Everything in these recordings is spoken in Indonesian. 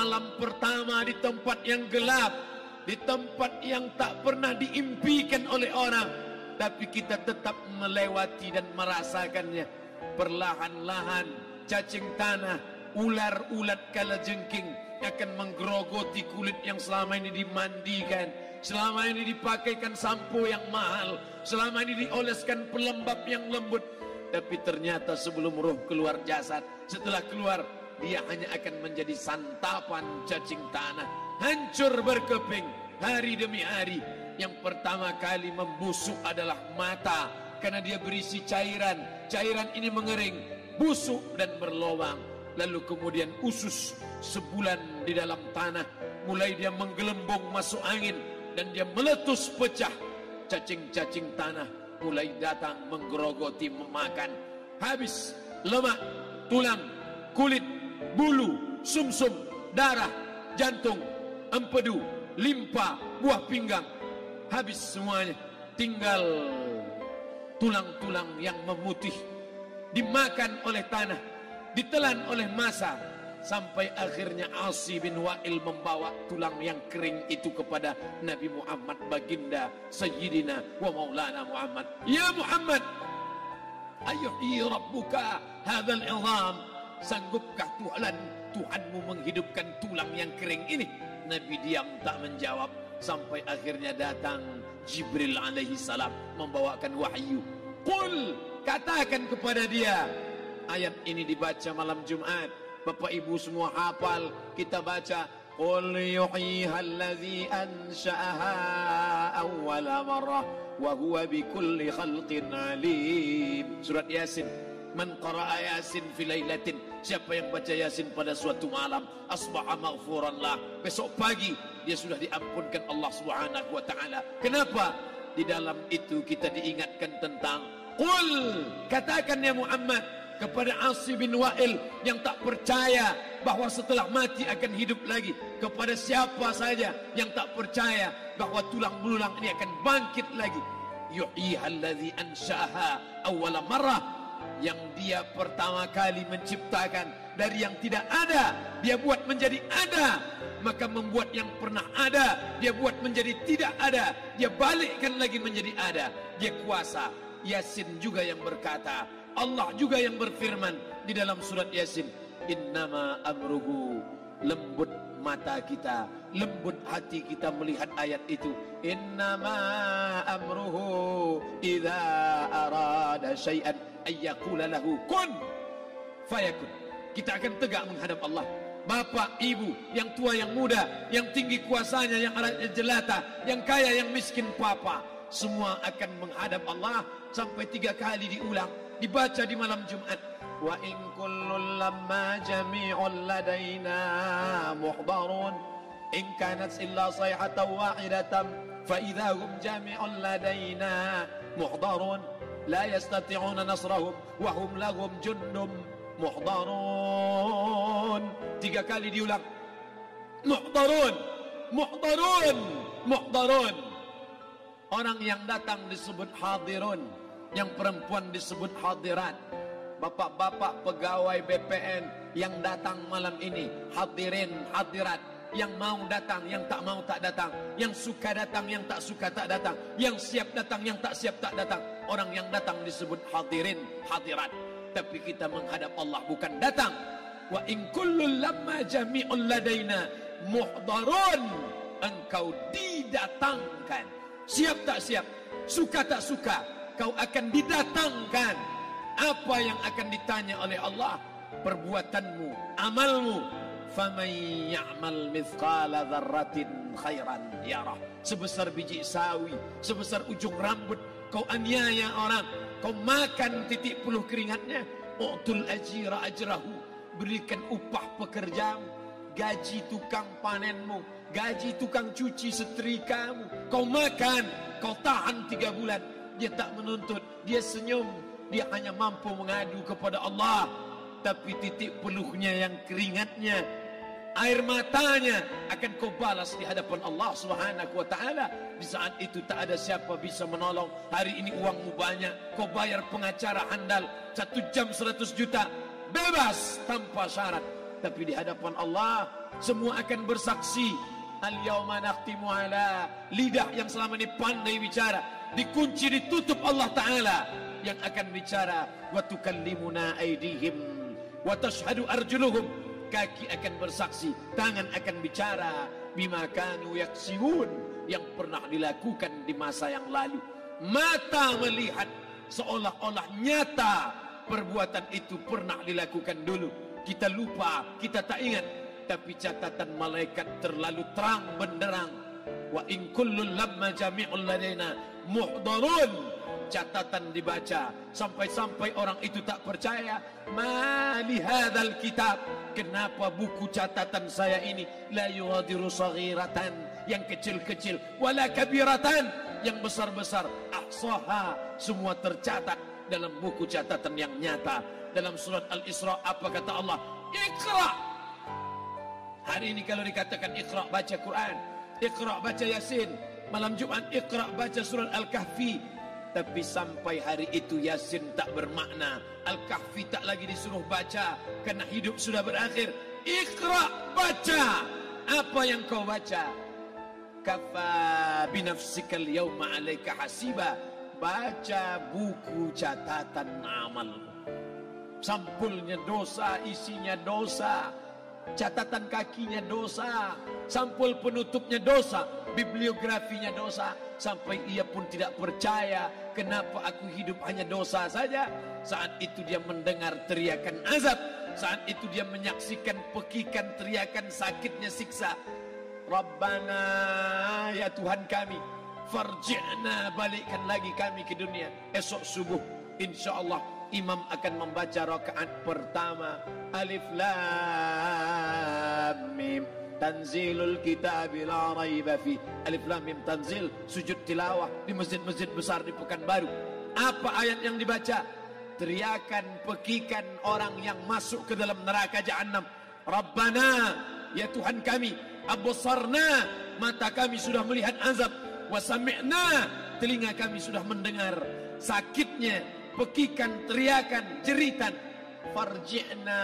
malam pertama di tempat yang gelap, di tempat yang tak pernah diimpikan oleh orang, tapi kita tetap melewati dan merasakannya. Perlahan-lahan cacing tanah, ular-ulat kala jengking akan menggerogoti kulit yang selama ini dimandikan, selama ini dipakaikan sampo yang mahal, selama ini dioleskan pelembab yang lembut. Tapi ternyata sebelum roh keluar jasad, setelah keluar dia hanya akan menjadi santapan cacing tanah, hancur berkeping hari demi hari. Yang pertama kali membusuk adalah mata karena dia berisi cairan. Cairan ini mengering, busuk dan berlobang. Lalu kemudian usus sebulan di dalam tanah. Mulai dia menggelembung masuk angin dan dia meletus pecah. Cacing-cacing tanah mulai datang menggerogoti memakan. Habis lemak, tulang, kulit, bulu, sumsum, darah, jantung, empedu, limpa, buah pinggang. Habis semuanya. Tinggal tulang-tulang yang memutih. Dimakan oleh tanah. Ditelan oleh masa. Sampai akhirnya Asi bin Wa'il membawa tulang yang kering itu kepada Nabi Muhammad baginda Sayyidina wa maulana Muhammad. Ya Muhammad, ayuhi rabbuka hadzal izam Sanggupkah Tuhan Tuhanmu menghidupkan tulang yang kering ini? Nabi diam tak menjawab sampai akhirnya datang Jibril alaihi salam membawakan wahyu. Qul katakan kepada dia. Ayat ini dibaca malam Jumat. Bapak Ibu semua hafal kita baca Qul yuhyiha alladhi ansha'aha marrah wa huwa bikulli khalqin alim. Surat Yasin Man qara'a yasin fi lailatin Siapa yang baca yasin pada suatu malam? Asbaha maghfuran lah Besok pagi dia sudah diampunkan Allah subhanahu wa ta'ala. Kenapa? Di dalam itu kita diingatkan tentang Qul Katakan ya Muhammad Kepada Asi bin Wa'il Yang tak percaya Bahawa setelah mati akan hidup lagi. Kepada siapa saja yang tak percaya Bahawa tulang belulang ini akan bangkit lagi. Yu'iha alladhi ansha'aha awala marrah yang dia pertama kali menciptakan dari yang tidak ada dia buat menjadi ada. Maka membuat yang pernah ada dia buat menjadi tidak ada. Dia balikkan lagi menjadi ada. Dia kuasa. Yasin juga yang berkata Allah juga yang berfirman di dalam surat Yasin innama amruhu lembut mata kita lembut hati kita melihat ayat itu innama amruhu idza arada syai'an ayyakula lahu kun fayakun kita akan tegak menghadap Allah Bapak, ibu, yang tua, yang muda, yang tinggi kuasanya, yang jelata, yang kaya, yang miskin, papa. Semua akan menghadap Allah sampai tiga kali diulang. Dibaca di malam Jumat. وإن كل لما جميع لدينا محضرون. إن كانت إلا صيحة واحدة فإذا هم جميع لدينا محضرون. لا يستطيعون نصرهم وهم لهم جند محضرون. tiga kali diulang محضرون محضرون محضرون. Orang yang datang disebut hadirun yang perempuan disebut hadirat bapak-bapak pegawai BPN yang datang malam ini hadirin hadirat yang mau datang, yang tak mau tak datang, yang suka datang, yang tak suka tak datang, yang siap datang, yang tak siap tak datang. Orang yang datang disebut hadirin, hadirat. Tapi kita menghadap Allah bukan datang. Wa in kullu lamma jami'un ladaina muhdarun. Engkau didatangkan. Siap tak siap, suka tak suka, kau akan didatangkan. Apa yang akan ditanya oleh Allah? Perbuatanmu, amalmu, faman ya'mal mithqala dzarratin khairan yarah. Sebesar biji sawi sebesar ujung rambut kau aniaya orang. Kau makan titik puluh keringatnya. Utul ajira ajrahu. Berikan upah pekerjamu. Gaji tukang panenmu. Gaji tukang cuci setrikamu kau makan. Kau tahan tiga bulan. Dia tak menuntut. Dia senyum dia hanya mampu mengadu kepada Allah. Tapi titik peluhnya yang keringatnya air matanya akan kau balas di hadapan Allah Subhanahu wa taala. Di saat itu tak ada siapa bisa menolong. Hari ini uangmu banyak. Kau bayar pengacara handal satu jam seratus juta. Bebas tanpa syarat. Tapi di hadapan Allah semua akan bersaksi. Al-yauma naqtimu ala lidah yang selama ini pandai bicara. Dikunci ditutup Allah taala yang akan bicara wa tukallimuna aydihim wa tashhadu arjuluhum. Kaki akan bersaksi tangan akan bicara bima kanu yaksibun yang pernah dilakukan di masa yang lalu. Mata melihat seolah-olah nyata perbuatan itu pernah dilakukan dulu. Kita lupa kita tak ingat tapi catatan malaikat terlalu terang benderang. Wa in kullun lamma jami'ul ladaina muhdarun catatan dibaca. Sampai-sampai orang itu tak percaya mali hadzal kitab? Kenapa buku catatan saya ini? La yughadiru saghiratan. Yang kecil-kecil wala kabiratan. Yang besar-besar ahsaha. Semua tercatat dalam buku catatan yang nyata. Dalam surat Al-Isra apa kata Allah? Iqra. Hari ini kalau dikatakan Iqra baca Quran. Iqra baca Yasin. Malam Jumat Iqra baca surat Al-Kahfi tapi sampai hari itu Yasin tak bermakna. Al-Kahfi tak lagi disuruh baca. Karena hidup sudah berakhir. Iqra baca. Apa yang kau baca? Kafa binafsikal yawma alaika hasiba. Baca buku catatan amal. Sampulnya dosa Isinya dosa. Catatan kakinya dosa, sampul penutupnya dosa, bibliografinya dosa, sampai ia pun tidak percaya kenapa aku hidup hanya dosa saja. Saat itu dia mendengar teriakan azab, saat itu dia menyaksikan pekikan teriakan sakitnya siksa. Rabbana ya Tuhan kami, farji'na balikkan lagi kami ke dunia esok subuh insyaallah imam akan membaca rakaat pertama alif lam tanzilul kitab la raiba fi. Alif lam tanzil. Sujud tilawah di masjid-masjid besar di Pekanbaru. Apa ayat yang dibaca? Teriakan pekikan orang yang masuk ke dalam neraka jahanam rabbana ya tuhan kami absarna mata kami sudah melihat azab. Wa sami'na. Telinga kami sudah mendengar sakitnya pekikan, teriakan, jeritan. Farji'na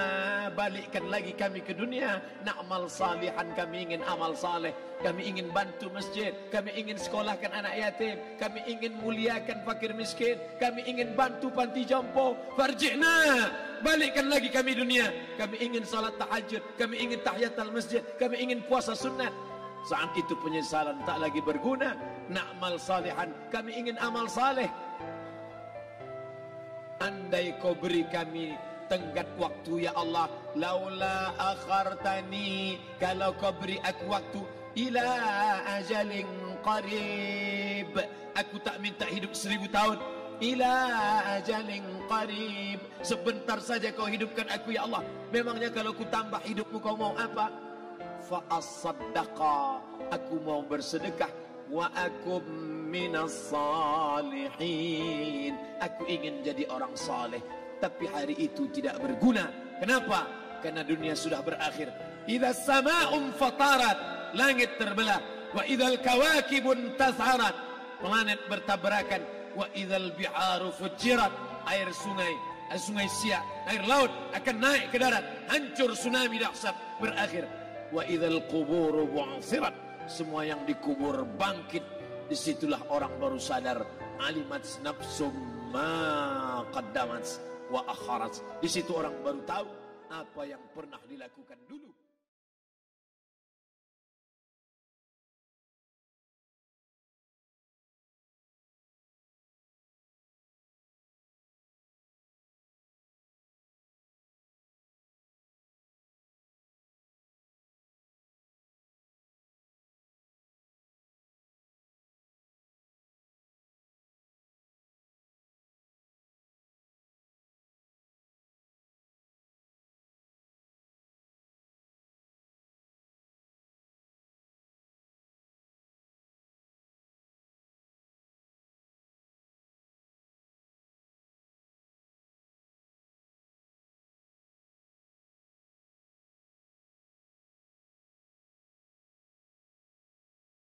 balikkan lagi kami ke dunia. Na'mal salihan kami ingin amal saleh. Kami ingin bantu masjid. Kami ingin sekolahkan anak yatim. Kami ingin muliakan fakir miskin. Kami ingin bantu panti jompo. Farji'na balikkan lagi kami dunia. Kami ingin salat tahajud. Kami ingin tahiyatul masjid. Kami ingin puasa sunat Saat itu penyesalan tak lagi berguna. Na'mal salihan Kami ingin amal saleh. Andai kau beri kami tenggat waktu ya Allah. Laula akhartani Kalau kau beri aku waktu Ila ajalin qarib. Aku tak minta hidup seribu tahun. Ila ajalin qarib. Sebentar saja kau hidupkan aku ya Allah. Memangnya kalau ku tambah hidupmu kau mau apa? Fa'asaddaqa. Aku mau bersedekah. Wa akum minas salihin. Aku ingin jadi orang saleh, tapi hari itu tidak berguna. Kenapa? Karena dunia sudah berakhir. Idza sama'um fatarat, langit terbelah. Wa idzal kawakibun tasharat, planet bertabrakan. Wa idzal biharu fujirat, air sungai sungai Siak, air laut akan naik ke darat, hancur tsunami dahsyat berakhir. Wa idzal quburu bu'thirat, semua yang dikubur bangkit di situlah orang baru sadar alimat nafsum ma qaddamat wa akharat. Di situ orang baru tahu apa yang pernah dilakukan dulu